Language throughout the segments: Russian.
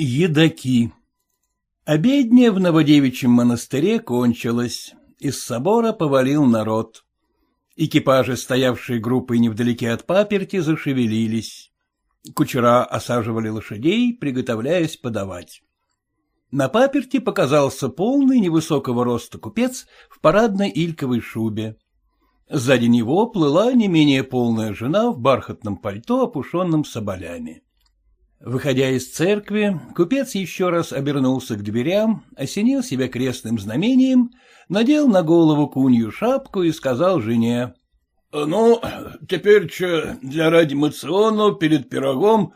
Едаки Обедня в Новодевичьем монастыре кончилась. Из собора повалил народ. Экипажи, стоявшие группой невдалеке от паперти, зашевелились. Кучера осаживали лошадей, приготовляясь подавать. На паперти показался полный невысокого роста купец в парадной ильковой шубе. Сзади него плыла не менее полная жена в бархатном пальто, опушенном соболями. Выходя из церкви, купец еще раз обернулся к дверям, осенил себя крестным знамением, надел на голову кунью шапку и сказал жене. — Ну, теперь че для ради мациона перед пирогом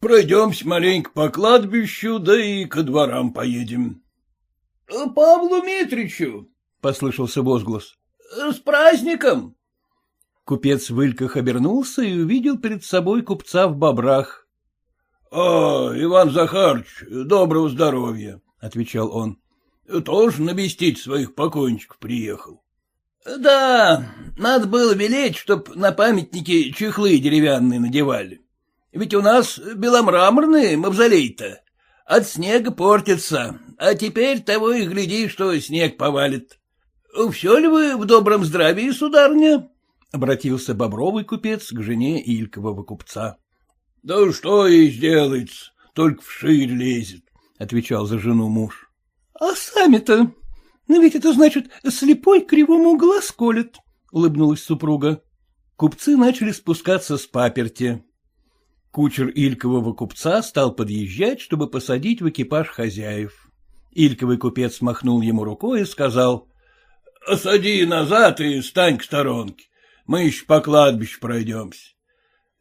пройдемся маленько по кладбищу, да и ко дворам поедем. — Павлу Митричу, — послышался возглас, — с праздником. Купец в Ильках обернулся и увидел перед собой купца в бобрах. — А, Иван Захарович, доброго здоровья, — отвечал он. — Тоже навестить своих покойничков приехал. — Да, надо было велеть, чтоб на памятники чехлы деревянные надевали. Ведь у нас беломраморные мавзолей-то. От снега портится, а теперь того и гляди, что снег повалит. Все ли вы в добром здравии, сударня? — обратился бобровый купец к жене Илькового купца. — Да что и сделается, только вширь лезет, — отвечал за жену муж. — А сами-то? Ну ведь это значит, слепой кривому глаз колет, — улыбнулась супруга. Купцы начали спускаться с паперти. Кучер Илькового купца стал подъезжать, чтобы посадить в экипаж хозяев. Ильковый купец махнул ему рукой и сказал, — Сади назад и стань к сторонке, мы еще по кладбищу пройдемся.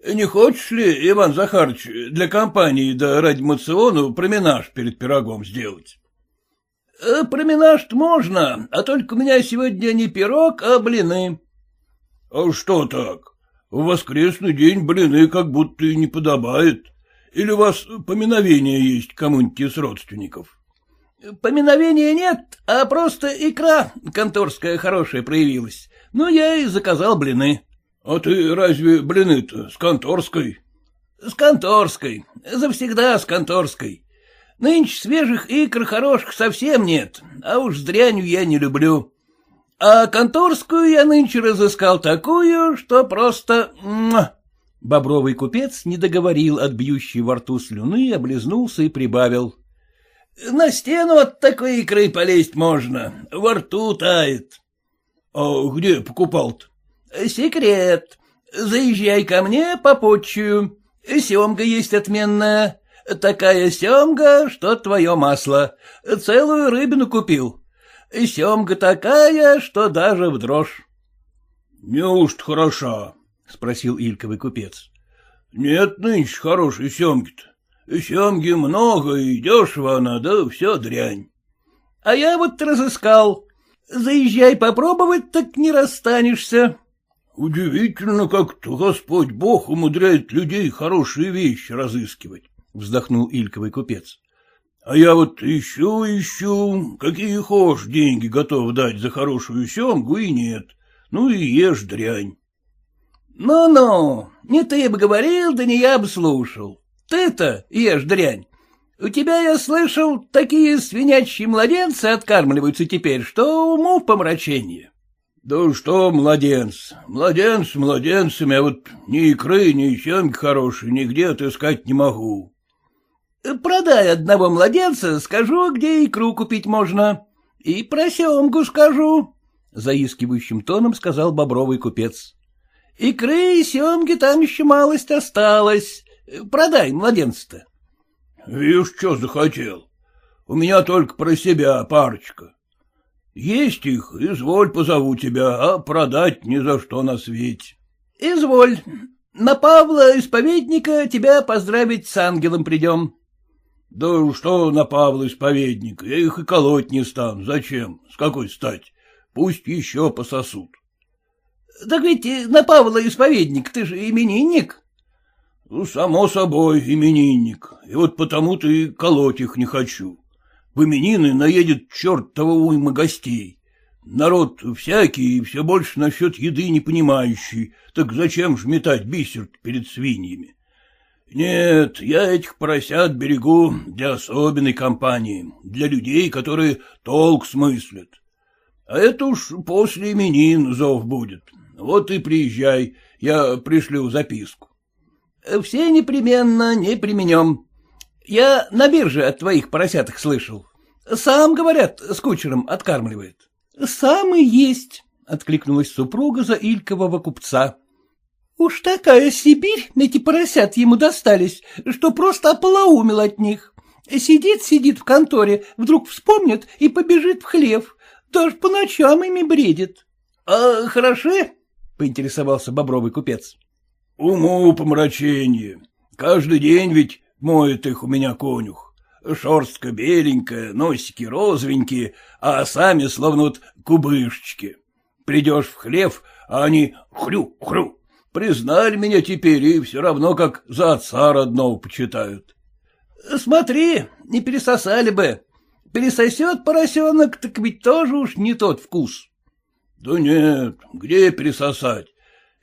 Не хочешь ли, Иван Захарович, для компании да ради мациону променаж перед пирогом сделать? Э, — Променаж-то можно, а только у меня сегодня не пирог, а блины. — А что так? В воскресный день блины как будто и не подобает. Или у вас поминовение есть кому-нибудь из родственников? — Поминовения нет, а просто икра конторская хорошая проявилась. Ну, я и заказал блины. А ты разве блины-то с конторской? — С конторской. Завсегда с конторской. Нынче свежих икр хороших совсем нет, а уж с дрянью я не люблю. А конторскую я нынче разыскал такую, что просто... Бобровый купец не договорил от бьющей во рту слюны, облизнулся и прибавил. — На стену от такой икры полезть можно, во рту тает. — А где покупал-то? Секрет. Заезжай ко мне по почую. Семга есть отменная. Такая семга, что твое масло. Целую рыбину купил. Семга такая, что даже в дрожь. — Неужто хороша? — спросил Ильковый купец. — Нет нынче хорошей семги-то. Семги много и дешево она, да все дрянь. — А я вот разыскал. Заезжай попробовать, так не расстанешься. Удивительно, как-то Господь Бог умудряет людей хорошие вещи разыскивать, — вздохнул Ильковый купец. — А я вот ищу, ищу, какие хошь деньги готов дать за хорошую семгу, и нет. Ну и ешь дрянь. Ну — Ну-ну, не ты бы говорил, да не я бы слушал. Ты-то ешь дрянь. У тебя, я слышал, такие свинячьи младенцы откармливаются теперь, что уму помрачение. Да что, младенц, младенц младенцами, а вот ни икры, ни семги хорошие нигде отыскать не могу. Продай одного младенца, скажу, где икру купить можно. И про семгу скажу, — заискивающим тоном сказал бобровый купец. Икры и семги там еще малость осталось. Продай младенца-то. — Вишь, что захотел. У меня только про себя парочка. Есть их, изволь, позову тебя, а продать ни за что на свете. — Изволь. На Павла, исповедника, тебя поздравить с ангелом придем. — Да что на Павла, исповедника, я их и колоть не стану. Зачем? С какой стать? Пусть еще пососут. — Так ведь на Павла, исповедник, ты же именинник. — Ну, само собой, именинник, и вот потому-то и колоть их не хочу. В именины наедет черт того уйма гостей. Народ всякий и все больше насчет еды не понимающий, так зачем ж метать бисер перед свиньями? — Нет, я этих поросят берегу для особенной компании, для людей, которые толк смыслят. А это уж после именин зов будет. Вот и приезжай, я пришлю записку. — Все непременно не применем. Я на бирже от твоих поросяток слышал. Сам, говорят, с кучером откармливает. — Сам и есть, — откликнулась супруга за Илькового купца. — Уж такая Сибирь, эти поросят ему достались, что просто ополоумел от них. Сидит-сидит в конторе, вдруг вспомнит и побежит в хлев. Даже по ночам ими бредит. — А хороши? — поинтересовался бобровый купец. — Уму помрачение. Каждый день ведь моет их у меня конюх. Шерстка беленькая, носики розовенькие, а сами словно вот кубышечки. Придешь в хлев, а они хрю-хрю. Признали меня теперь и все равно как за отца родного почитают. — Смотри, не пересосали бы. Пересосет поросенок, так ведь тоже уж не тот вкус. — Да нет, где пересосать?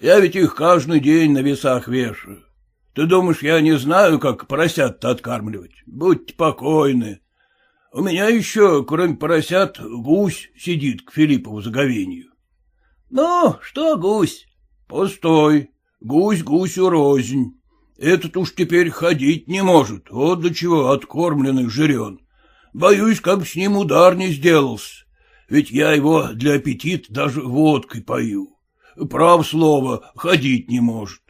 Я ведь их каждый день на весах вешаю. Ты думаешь, я не знаю, как поросят-то откармливать? Будьте покойны. У меня еще, кроме поросят, гусь сидит к Филиппову заговению. — Ну, что гусь? — Постой. Гусь гусю рознь. Этот уж теперь ходить не может, вот до чего откормленный жирен. Боюсь, как бы с ним удар не сделался, ведь я его для аппетита даже водкой пою. Прав слово, ходить не может.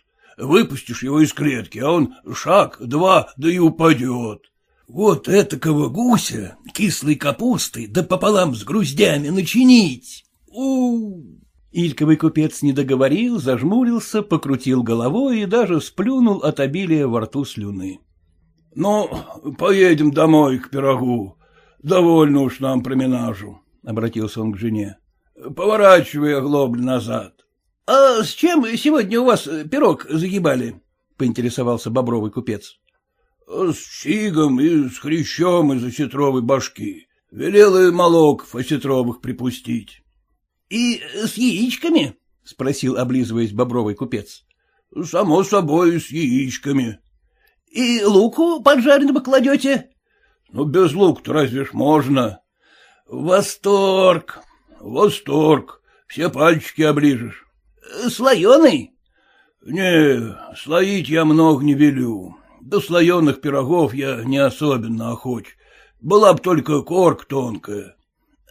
Выпустишь его из клетки, а он шаг, два, да и упадет. Вот этакого гуся кислой капустой да пополам с груздями начинить. у Ильковый купец не договорил, зажмурился, покрутил головой и даже сплюнул от обилия во рту слюны. — Ну, поедем домой к пирогу. Довольно уж нам променажу, — обратился он к жене. — Поворачивай оглобль назад. — А с чем сегодня у вас пирог загибали? — поинтересовался бобровый купец. — С чигом и с хрящом из осетровой башки. Велел и молок осетровых припустить. — И с яичками? — спросил, облизываясь бобровый купец. — Само собой, с яичками. — И луку поджаренного кладете? — Ну, без лука-то разве ж можно? — Восторг! — Восторг! Все пальчики оближешь. — Слоеный? — Не, слоить я много не велю. До слоеных пирогов я не особенно охоч. Была бы только корк тонкая.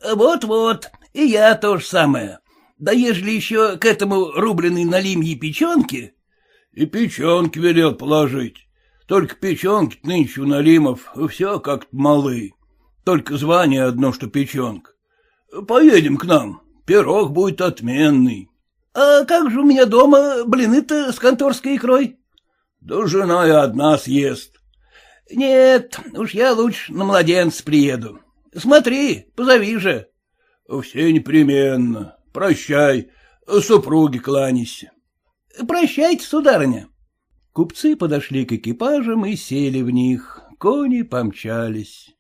Вот — Вот-вот, и я то же самое. Да ежели еще к этому рубленой на лимье печенки... — И печенки велел положить. Только печенки нынче у налимов все как-то малы. Только звание одно, что печенка. Поедем к нам, пирог будет отменный. — А как же у меня дома блины-то с конторской икрой? — Да жена и одна съест. — Нет, уж я лучше на младенца приеду. Смотри, позови же. — Все непременно. Прощай, супруги кланяйся. — Прощайте, сударыня. Купцы подошли к экипажам и сели в них, кони помчались.